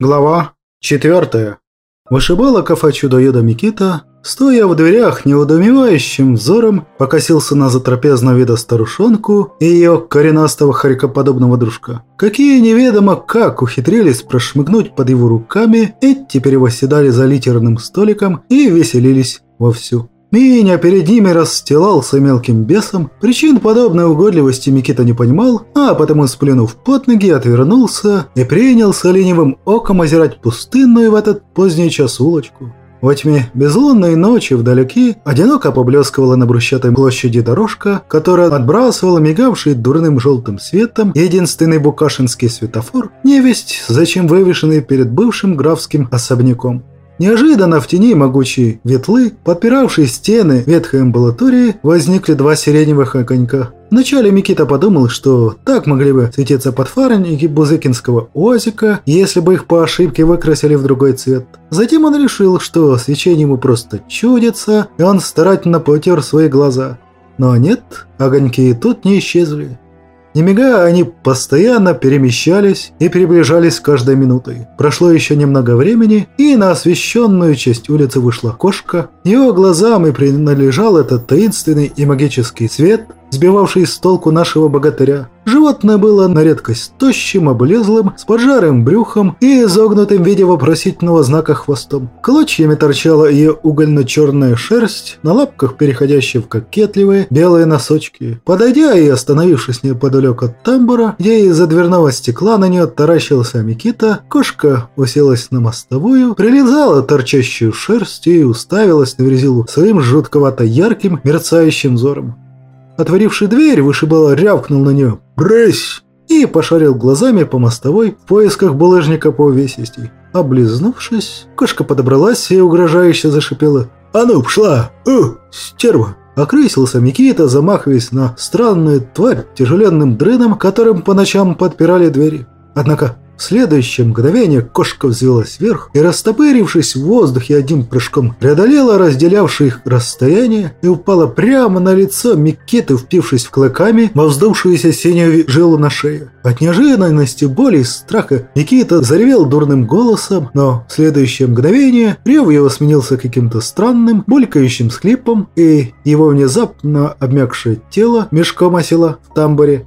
Глава 4. Вышибала кафе чудо-юдо Микита, стоя в дверях неудумевающим взором, покосился на затрапезного вида старушонку и ее коренастого харькоподобного дружка. Какие неведомо как ухитрились прошмыгнуть под его руками, и теперь восседали за литерным столиком и веселились вовсю. Меня перед ними расстилался мелким бесом. Причин подобной угодливости Микита не понимал, а потому, сплюнув под ноги, отвернулся и принялся ленивым оком озирать пустынную в этот поздний час улочку. Во тьме безлунной ночи вдалеке одиноко поблескивала на брусчатой площади дорожка, которая отбрасывала мигавший дурным желтым светом единственный букашинский светофор, невесть, зачем вывешенный перед бывшим графским особняком. Неожиданно в тени могучей ветлы, подпиравшей стены ветхой амбулатории, возникли два сиреневых огонька. Вначале Микита подумал, что так могли бы светиться подфарники Бузыкинского озика, если бы их по ошибке выкрасили в другой цвет. Затем он решил, что свечение ему просто чудится, и он старательно потер свои глаза. Но нет, огоньки и тут не исчезли. Не мигая, они постоянно перемещались и приближались каждой минутой. Прошло еще немного времени, и на освещенную часть улицы вышла кошка. Его глазам и принадлежал этот таинственный и магический свет, сбивавший с толку нашего богатыря. Животное было на редкость тощим, облезлым, с поджарым брюхом и изогнутым в виде вопросительного знака хвостом. Клочьями торчала ее угольно-черная шерсть, на лапках переходящие в кокетливые белые носочки. Подойдя и остановившись неподалеку от тамбура, где из-за дверного стекла на нее таращился Микита, кошка уселась на мостовую, прилизала торчащую шерсть и уставилась на верзилу своим жутковато ярким мерцающим взором. Отворивший дверь, вышибала рявкнул на нее «Брысь!» и пошарил глазами по мостовой в поисках булыжника по увесистей. Облизнувшись, кошка подобралась и угрожающе зашипела «А ну, пшла! У, стерва!» Окрысился Микита, замахиваясь на странную тварь тяжеленным дрыном, которым по ночам подпирали двери. Однако в следующее мгновение кошка взвелась вверх и, растопырившись в воздухе одним прыжком, преодолела разделявшие их расстояние и упала прямо на лицо Микиты, впившись в клыками во вздувшуюся синюю жилу на шее. От неожиданности, боли и страха Микита заревел дурным голосом, но в следующее мгновение рев его сменился каким-то странным, булькающим схлипом, и его внезапно обмякшее тело мешком осело в тамбуре.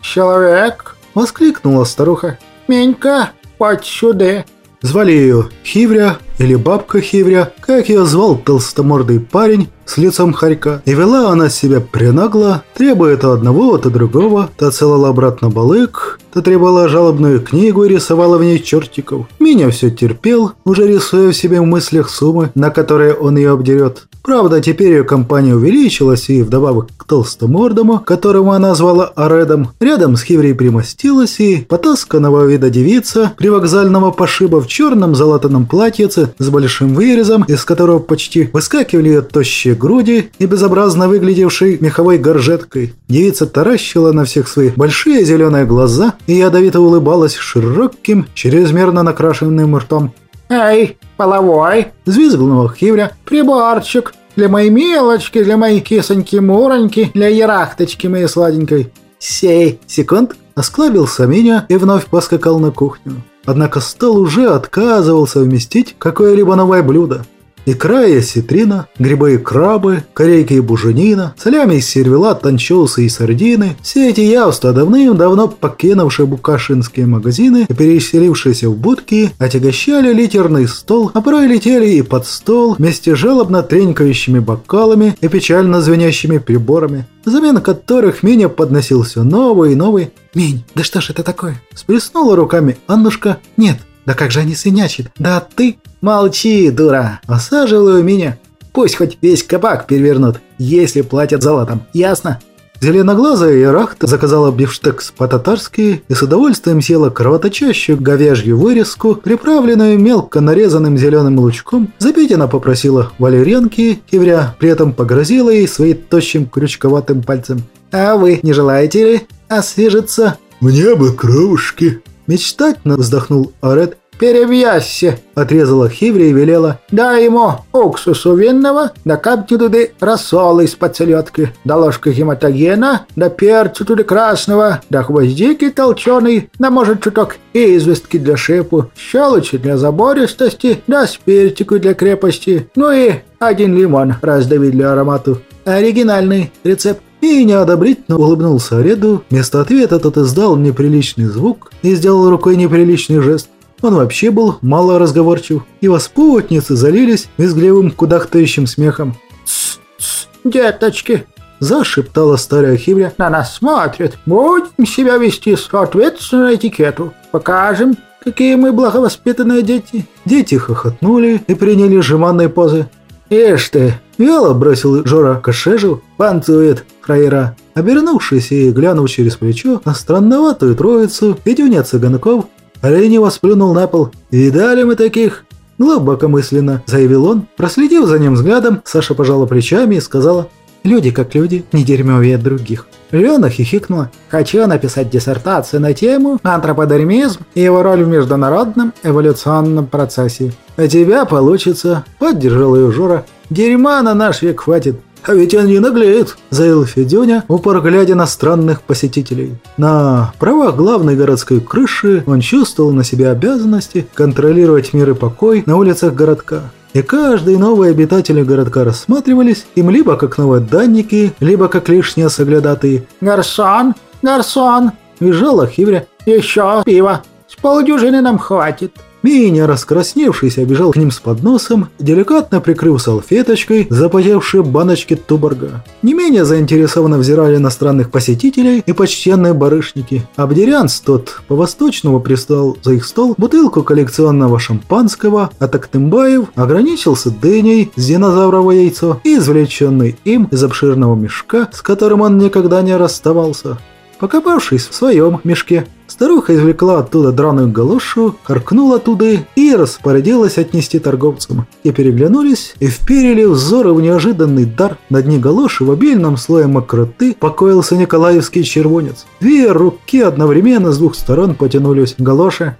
«Человек!» — воскликнула старуха. «Менька, подь сюда!» Звали ее Хивря или бабка Хивря, как ее звал толстомордый парень с лицом хорька. И вела она себя пренагло, требуя то одного, то другого, то целала обратно балык, то требовала жалобную книгу и рисовала в ней чертиков. Меня все терпел, уже рисуя в себе в мыслях суммы, на которые он ее обдерет. Правда, теперь ее компания увеличилась, и вдобавок к толстомордому, которого она звала Аредом, рядом с Хиврей примостилась и потасканного вида девица привокзального пошиба в черном залатанном платьице с большим вырезом, из которого почти выскакивали ее тощие груди и безобразно выглядевшей меховой горжеткой. Девица таращила на всех свои большие зеленые глаза и ядовито улыбалась широким, чрезмерно накрашенным ртом. «Эй, половой!» – взвизгнула Хивря. «Приборчик! Для моей мелочки, для моей кисоньки-муроньки, для ярахточки моей сладенькой!» «Сей секунд!» – осклабился меня и вновь поскакал на кухню. Однако стол уже отказывался вместить какое-либо новое блюдо. Икра и осетрина, грибы и крабы, корейки и буженина, солями из сервелат, анчоусы и сардины – все эти явства, давным-давно покинувшие букашинские магазины и переселившиеся в будки, отягощали литерный стол, а порой летели и под стол вместе с жалобно тренькающими бокалами и печально звенящими приборами, взамен которых Миня подносил все новый и новый. «Минь, да что ж это такое?» – сплеснула руками Аннушка. «Нет, да как же они свинячат? Да ты... Молчи, дура! Осаживаю меня. Пусть хоть весь кабак перевернут, если платят золотом. Ясно? Зеленоглазая Ярахта заказала бифштекс по-татарски и с удовольствием съела кровоточащую говяжью вырезку, приправленную мелко нарезанным зеленым лучком. Она попросила валерьянки, кивря при этом погрозила ей своим тощим крючковатым пальцем. «А вы не желаете ли освежиться?» «Мне бы кровушки», Мечтательно вздохнул Арет. перев'язься!» – отрезала Хиври и велела. «Дай ему уксусу винного, да капни туды рассол из-под селедки, да ложка гематогена, да перцу туды красного, да гвоздики толченый, да может чуток известки для шипу, щелочи для забористости, да спиртику для крепости, ну и один лимон раздавить для аромату. Оригинальный рецепт. И неодобрительно улыбнулся Реду. Вместо ответа тот издал неприличный звук и сделал рукой неприличный жест. Он вообще был мало разговорчив, его спутницы залились визгливым кудахтающим смехом. «Тс-тс, деточки!» – зашептала старая хивря. «На нас смотрят. Будем себя вести соответственно этикету. Покажем, какие мы благовоспитанные дети». Дети хохотнули и приняли жеманные позы. «Ишь ты!» – вяло бросил Жора Кашежу. «Панцует, фраера!» Обернувшись и глянув через плечо на странноватую троицу, Федюня Цыганков лениво сплюнул на пол. «Видали мы таких?» Глубокомысленно заявил он. Проследив за ним взглядом, Саша пожала плечами и сказала «Люди как люди, не дерьмовее других». Лена хихикнула. «Хочу написать диссертацию на тему антроподермизм и его роль в международном эволюционном процессе». «А тебя получится», – поддержал ее Жора. «Дерьма на наш век хватит. «А ведь он не наглеет», – заявил Федюня, упор глядя на странных посетителей. На правах главной городской крыши он чувствовал на себе обязанности контролировать мир и покой на улицах городка. И каждый новые обитатели городка рассматривались им либо как новоданники, либо как лишние соглядатые. «Гарсон! Гарсон!» – визжала Хивря. «Еще пиво! С полдюжины нам хватит!» Миня, раскрасневшийся, бежал к ним с подносом, деликатно прикрыв салфеточкой запотевшие баночки туборга. Не менее заинтересованно взирали на странных посетителей и почтенные барышники. Абдерянс тот по-восточному пристал за их стол бутылку коллекционного шампанского, а Тактымбаев ограничился дыней с динозаврового яйцо и извлеченный им из обширного мешка, с которым он никогда не расставался. Покопавшись в своем мешке, старуха извлекла оттуда драную галошу, харкнула оттуда и распорядилась отнести торговцам. И переглянулись, и вперили взоры в неожиданный дар. На дне галоши в обильном слое мокроты покоился николаевский червонец. Две руки одновременно с двух сторон потянулись к галоше.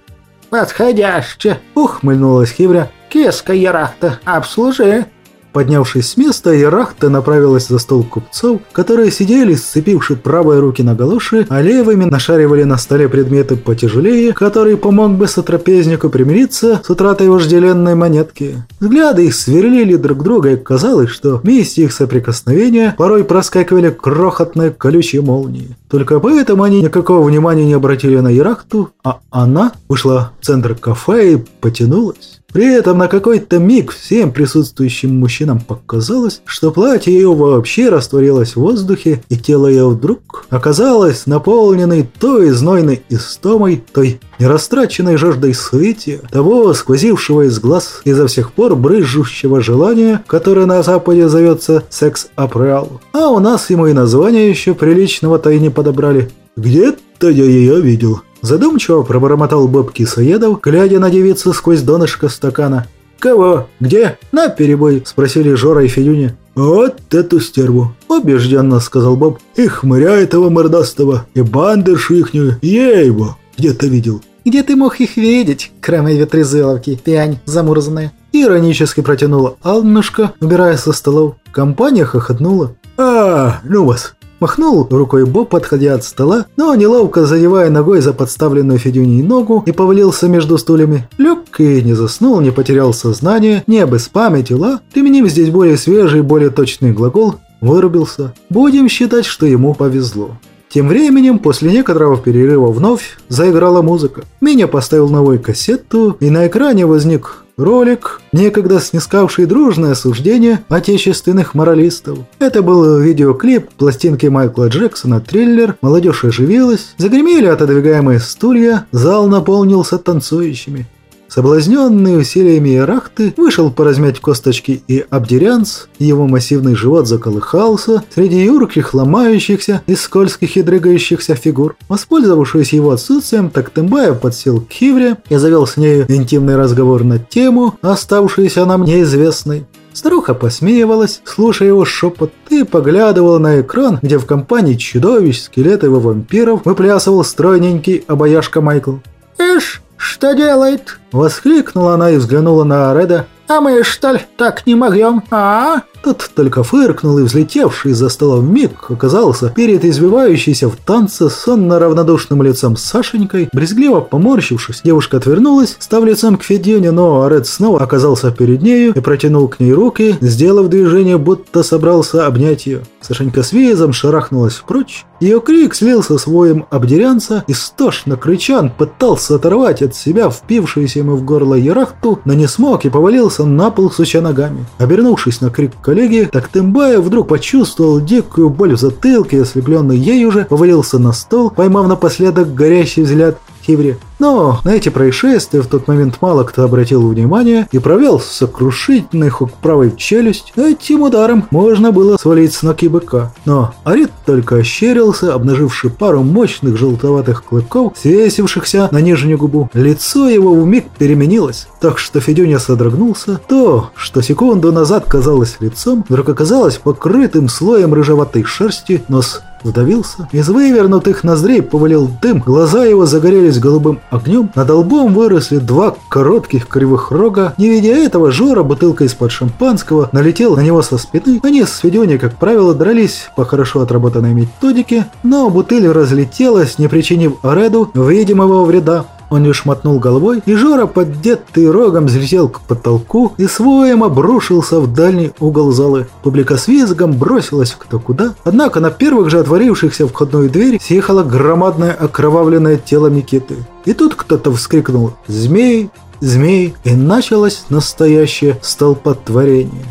«Подходяще!» – ухмыльнулась Хивря. «Киска ярахта, обслужи!» Поднявшись с места, Ярахта направилась за стол купцов, которые сидели, сцепивши правые руки на галоши, а левыми нашаривали на столе предметы потяжелее, который помог бы сотрапезнику примириться с утратой вожделенной монетки. Взгляды их сверлили друг друга, и казалось, что в месте их соприкосновения порой проскакивали крохотные колючие молнии. Только поэтому они никакого внимания не обратили на Ярахту, а она вышла в центр кафе и потянулась. При этом на какой-то миг всем присутствующим мужчинам показалось, что платье ее вообще растворилось в воздухе, и тело ее вдруг оказалось наполненной той знойной истомой, той нерастраченной жаждой суетия, того сквозившего из глаз изо всех пор брызжущего желания, которое на Западе зовется секс-апреал. А у нас ему и название еще приличного-то и не подобрали. Где-то я ее видел. Задумчиво пробормотал Боб Кисоедов, глядя на девицу сквозь донышко стакана. «Кого? Где?» «На перебой», – спросили Жора и Федюня. «Вот эту стерву», – убежденно сказал Боб. «И хмыря этого мордастого, и бандершу ихнюю, его где-то видел». «Где ты мог их видеть, кроме ветрезыловки, пянь замурзанная?» Иронически протянула Алнушка, убирая со столов. Компания хохотнула. «А, ну вас, Махнул рукой Боб, подходя от стола, но неловко задевая ногой за подставленную Федюней ногу и повалился между стульями. Лег и не заснул, не потерял сознание, не обеспамятил, применив здесь более свежий, более точный глагол, вырубился. Будем считать, что ему повезло. Тем временем, после некоторого перерыва вновь заиграла музыка. Меня поставил новую кассету, и на экране возник Ролик, некогда снискавший дружное осуждение отечественных моралистов. Это был видеоклип пластинки Майкла Джексона «Триллер», молодежь оживилась, загремели отодвигаемые стулья, зал наполнился танцующими. Соблазненный усилиями Ирахты вышел поразмять косточки и Абдерянс, его массивный живот заколыхался среди юрких, ломающихся и скользких и дрыгающихся фигур. Воспользовавшись его отсутствием, Тактымбаев подсел к Хивре и завел с нею интимный разговор на тему, оставшуюся нам неизвестной. Старуха посмеивалась, слушая его шепот, и поглядывала на экран, где в компании чудовищ, скелетов и вампиров выплясывал стройненький обаяшка Майкл. «Ишь, что делает?» Воскликнула она и взглянула на Ареда. «А мы, что ли, так не могем, а?» Тот только фыркнул и, взлетевший из-за стола миг, оказался перед извивающейся в танце сонно-равнодушным лицом Сашенькой. Брезгливо поморщившись, девушка отвернулась, став лицом к Федюне, но Аред снова оказался перед нею и протянул к ней руки, сделав движение, будто собрался обнять ее. Сашенька с визом шарахнулась прочь. Ее крик слился с воем обдерянца, истошно кричан пытался оторвать от себя впившуюся ему в горло ярахту, но не смог и повалился на пол, суча ногами. Обернувшись на крик коллеги, так Тымбаев вдруг почувствовал дикую боль в затылке и, ослепленный ей уже, повалился на стол, поймав напоследок горящий взгляд Хиври. Но на эти происшествия в тот момент мало кто обратил внимание и провел сокрушительный хук правой в челюсть. Этим ударом можно было свалить с ноги быка. Но Арит только ощерился, обнаживший пару мощных желтоватых клыков, свесившихся на нижнюю губу. Лицо его вмиг переменилось, так что Федюня содрогнулся. То, что секунду назад казалось лицом, вдруг оказалось покрытым слоем рыжеватой шерсти, нос вдавился. Из вывернутых ноздрей повалил дым, глаза его загорелись голубым огнем, над лбом выросли два коротких кривых рога. Не видя этого, Жора, бутылка из-под шампанского, налетел на него со спины. Они с Федюней, как правило, дрались по хорошо отработанной методике, но бутыль разлетелась, не причинив Ареду видимого вреда. Он лишь мотнул головой, и Жора, поддетый рогом, взлетел к потолку и своем обрушился в дальний угол залы. Публика с визгом бросилась кто куда, однако на первых же отворившихся входной двери съехало громадное окровавленное тело Микиты. И тут кто-то вскрикнул «Змей! Змей!» и началось настоящее столпотворение.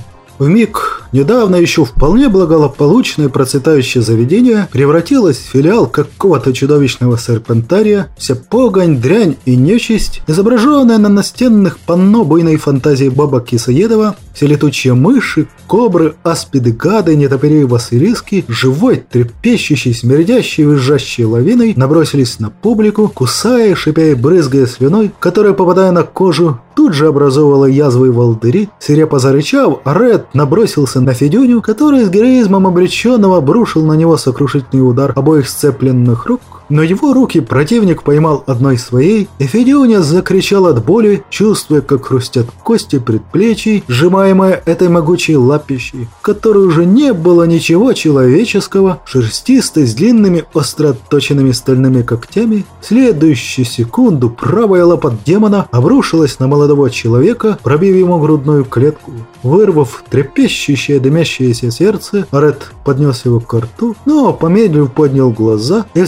В миг недавно еще вполне благополучное процветающее заведение превратилось в филиал какого-то чудовищного серпентария, вся погонь, дрянь и нечисть, изображенная на настенных панно буйной фантазии баба Кисоедова, все летучие мыши, кобры, аспиды, гады, нетопыри и василиски, живой, трепещущий, смердящий, визжащей лавиной набросились на публику, кусая, шипя и брызгая слюной, которая, попадая на кожу, тут же образовывала язвы и волдыри. Свирепо зарычав, Ред набросился на Федюню, который с героизмом обреченного обрушил на него сокрушительный удар обоих сцепленных рук, но его руки противник поймал одной своей, и Федюня закричал от боли, чувствуя, как хрустят кости предплечий, сжимаемые этой могучей лапищей, которой уже не было ничего человеческого, шерстистой, с длинными остро отточенными стальными когтями. В следующую секунду правая лапа демона обрушилась на молодого человека, пробив ему грудную клетку. Вырвав трепещущее дымящееся сердце, Ред поднес его к рту, но, помедлив, поднял глаза и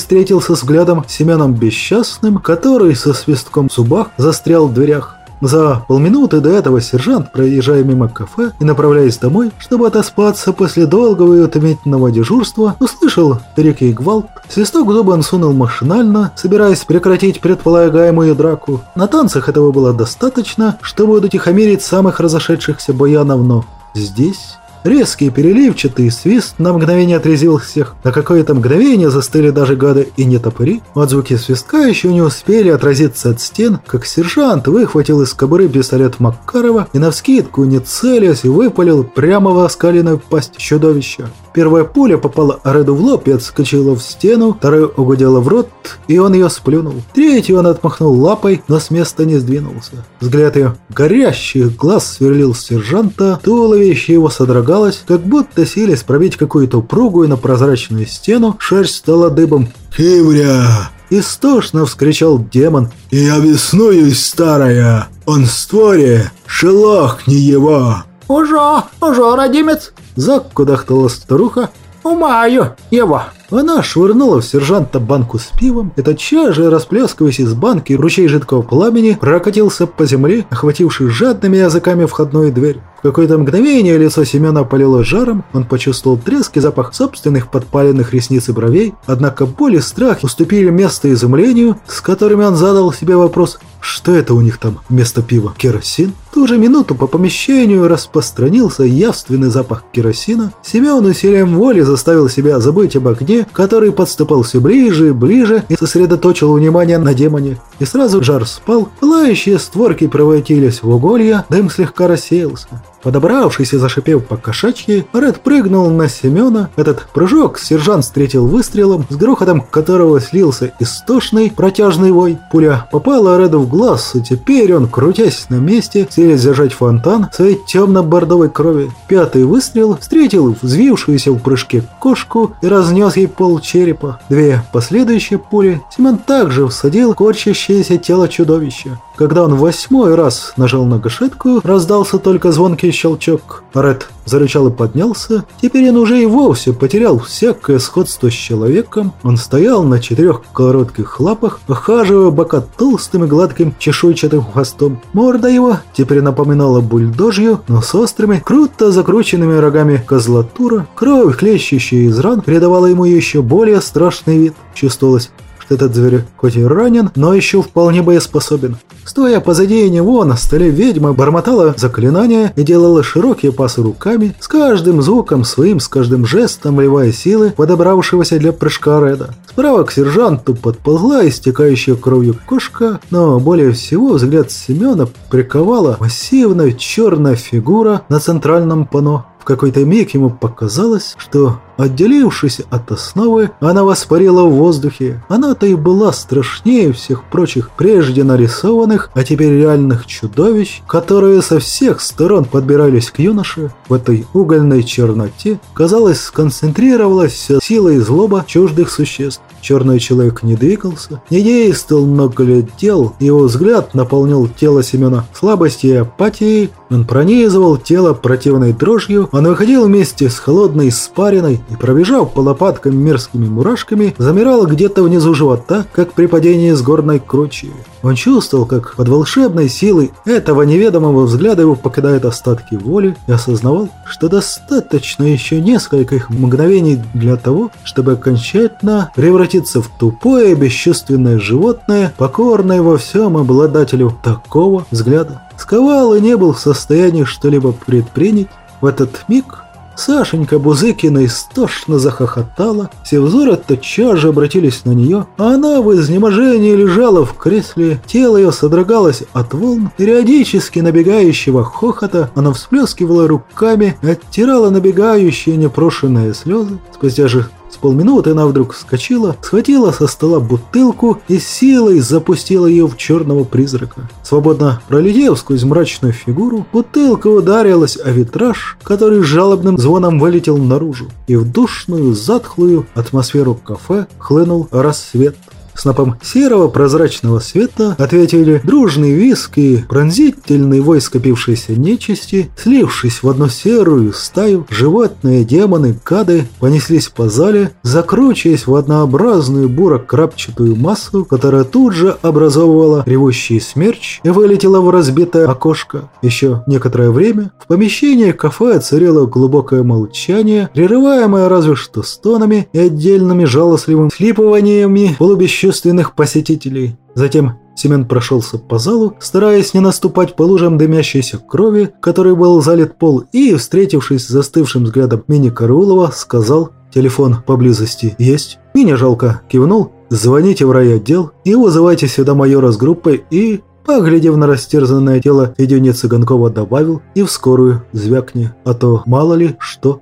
встретился с взглядом Семеном Бесчастным, который со свистком в зубах застрял в дверях. За полминуты до этого сержант, проезжая мимо кафе и направляясь домой, чтобы отоспаться после долгого и утомительного дежурства, услышал перекий гвалт. Свисток зубы он сунул машинально, собираясь прекратить предполагаемую драку. На танцах этого было достаточно, чтобы утихомирить самых разошедшихся баянов, но здесь... Резкий переливчатый свист на мгновение отрезвил всех. На какое-то мгновение застыли даже гады и нетопыри. Отзвуки свистка еще не успели отразиться от стен, как сержант выхватил из кобуры пистолет Макарова и навскидку, не целясь, выпалил прямо в оскаленную пасть чудовища. Первая пуля попала Реду в лоб и отскочила в стену, вторая угодила в рот, и он ее сплюнул. Третью он отмахнул лапой, но с места не сдвинулся. Взгляд ее горящих глаз сверлил сержанта, туловище его содрогалось, как будто сились пробить какую-то упругую на прозрачную стену, шерсть стала дыбом. «Хивря!» Истошно вскричал демон. «Я беснуюсь, старая! Он в створе! Шелохни его!» «Уже, уже, родимец!» Закудахтала старуха. «Умаю его!» Она швырнула в сержанта банку с пивом, и тотчас же, расплескиваясь из банки, ручей жидкого пламени прокатился по земле, охвативший жадными языками входную дверь. В какое-то мгновение лицо Семена полило жаром, он почувствовал треск и запах собственных подпаленных ресниц и бровей, однако боль и страх уступили место изумлению, с которыми он задал себе вопрос, что это у них там вместо пива, керосин? Ту же минуту по помещению распространился явственный запах керосина. Семен усилием воли заставил себя забыть об огне, который подступал все ближе и ближе и сосредоточил внимание на демоне. И сразу жар спал, пылающие створки превратились в уголья, дым слегка рассеялся. Подобравшись и зашипев по кошачьи, Ред прыгнул на Семена. Этот прыжок сержант встретил выстрелом, с грохотом которого слился истошный протяжный вой. Пуля попала Реду в глаз, и теперь он, крутясь на месте, селись зажать фонтан своей темно-бордовой крови. Пятый выстрел встретил взвившуюся в прыжке кошку и разнес ей пол черепа. Две последующие пули Семен также всадил корчащееся тело чудовища. Когда он восьмой раз нажал на гашетку, раздался только звонкий щелчок. Ред зарычал и поднялся. Теперь он уже и вовсе потерял всякое сходство с человеком. Он стоял на четырех коротких лапах, охаживая бока толстым и гладким чешуйчатым хвостом. Морда его теперь напоминала бульдожью, но с острыми, круто закрученными рогами козлатура. Кровь, хлещущая из ран, придавала ему еще более страшный вид. Чувствовалось, этот зверь хоть и ранен, но еще вполне боеспособен. Стоя позади него на столе ведьма бормотала заклинания и делала широкие пасы руками, с каждым звуком своим, с каждым жестом вливая силы подобравшегося для прыжка Реда. Справа к сержанту подползла истекающая кровью кошка, но более всего взгляд Семена приковала массивная черная фигура на центральном пано. В какой-то миг ему показалось, что, отделившись от основы, она воспарила в воздухе. Она-то и была страшнее всех прочих прежде нарисованных, а теперь реальных чудовищ, которые со всех сторон подбирались к юноше. В этой угольной черноте, казалось, сконцентрировалась вся сила и злоба чуждых существ. Черный человек не двигался, не действовал, но глядел. Его взгляд наполнил тело Семена слабостью и апатией. Он пронизывал тело противной дрожью. Он выходил вместе с холодной испариной и, пробежав по лопаткам мерзкими мурашками, замирал где-то внизу живота, как при падении с горной кручи. Он чувствовал, как под волшебной силой этого неведомого взгляда его покидают остатки воли и осознавал, что достаточно еще нескольких мгновений для того, чтобы окончательно превратиться в тупое бесчувственное животное, покорное во всем обладателю такого взгляда. Сковал и не был в состоянии что-либо предпринять. В этот миг Сашенька Бузыкина истошно захохотала, все взоры тотчас же обратились на нее, а она в изнеможении лежала в кресле, тело ее содрогалось от волн, периодически набегающего хохота, она всплескивала руками оттирала набегающие непрошенные слезы. Спустя же с полминуты она вдруг вскочила, схватила со стола бутылку и силой запустила ее в черного призрака. Свободно пролетев сквозь мрачную фигуру, бутылка ударилась о витраж, который жалобным звоном вылетел наружу, и в душную, затхлую атмосферу кафе хлынул рассвет. Снопом серого прозрачного света ответили дружный виск и пронзительный вой скопившейся нечисти, слившись в одну серую стаю, животные, демоны, кады понеслись по зале, закручиваясь в однообразную буро-крапчатую массу, которая тут же образовывала ревущий смерч и вылетела в разбитое окошко. Еще некоторое время в помещении кафе царило глубокое молчание, прерываемое разве что стонами и отдельными жалостливыми слипываниями полубесчувственных бесчувственных посетителей. Затем Семен прошелся по залу, стараясь не наступать по лужам дымящейся крови, которой был залит пол, и, встретившись с застывшим взглядом Мини Караулова, сказал «Телефон поблизости есть?» Миня жалко кивнул «Звоните в райотдел и вызывайте сюда майора с группой и...» Поглядев на растерзанное тело, Федюня Цыганкова добавил «И в скорую звякни, а то мало ли что».